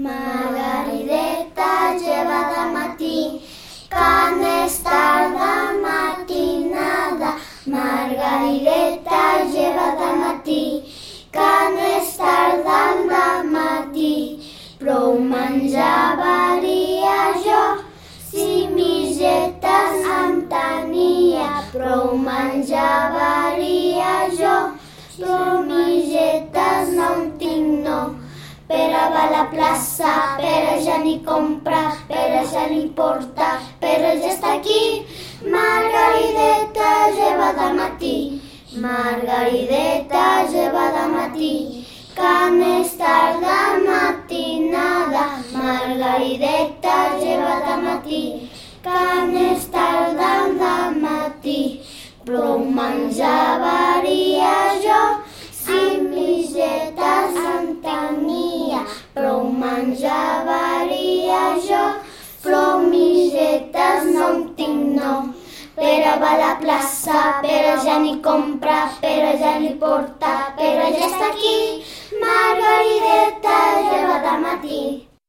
Margarideta lleva de matí, canes tarda matinada. Margarideta lleva de matí, canes tarda de matí. Prou menjavaria va a la plaça, Pere ja ni compra, Pere ja ni porta, Pere ja està aquí. Margarideta lleva de matí, Margarideta lleva de matí. Canes tarda matinada, Margarideta lleva de matí. Canes tarda de matí, però menjavaria jo, menjavaria jo, però misetes no en tinc, no. Pere va a la plaça, Pere ja ni compra, Pere ja ni porta, Pere ja està aquí. Margarida